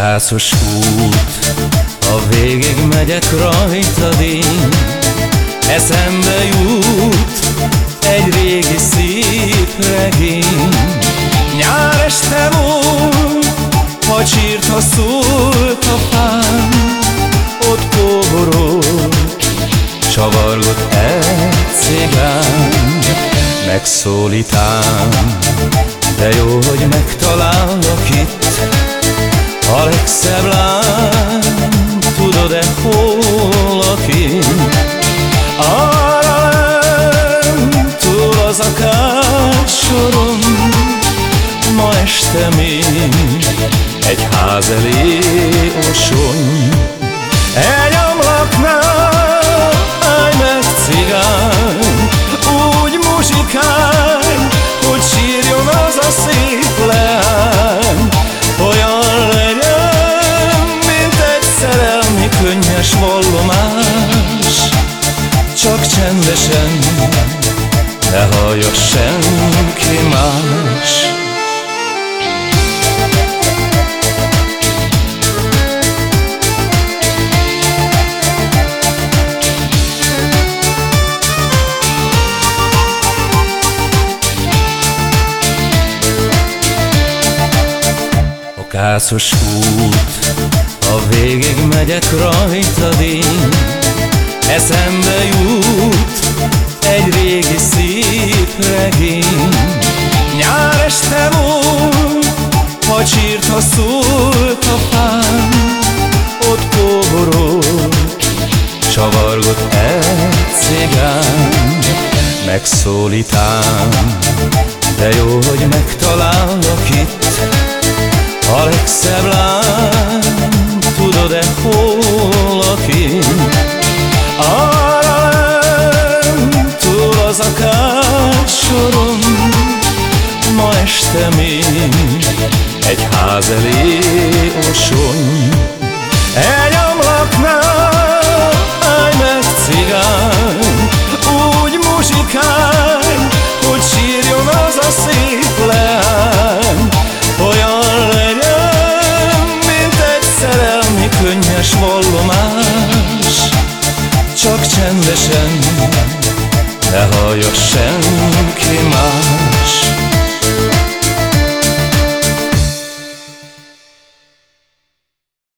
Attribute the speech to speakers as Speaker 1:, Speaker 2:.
Speaker 1: Szokásos út, a végig megyek rajtad én. Eszembe jut egy régi szép regény. Nyár este volt, ha csírt, ha szólt a fán. Ott kóborolt, csavargott egy cigán. Megszólítám, de jó, hogy megtalállak nem túl az akársoron, ma este még egy ház elé osony. Egy ablaknál könnyes vallomás. Csak csendesen ne hallja senki más. Okászos út ha végig megyek rajtad én Eszembe jut egy régi szép regény. Nyár este volt, ha csírt, ha szólt a fán. Ott kóborolt, csavargott egy cigán. Megszólítám, de jó, hogy megtalállak itt. A legszebb lány remény, egy ház elé osony. Egy ablaknál állj meg cigány, úgy muzsikálj, hogy sírjon az a szép leány. Olyan legyen, mint egy szerelmi könnyes vallomás, csak csendesen, ne halljass.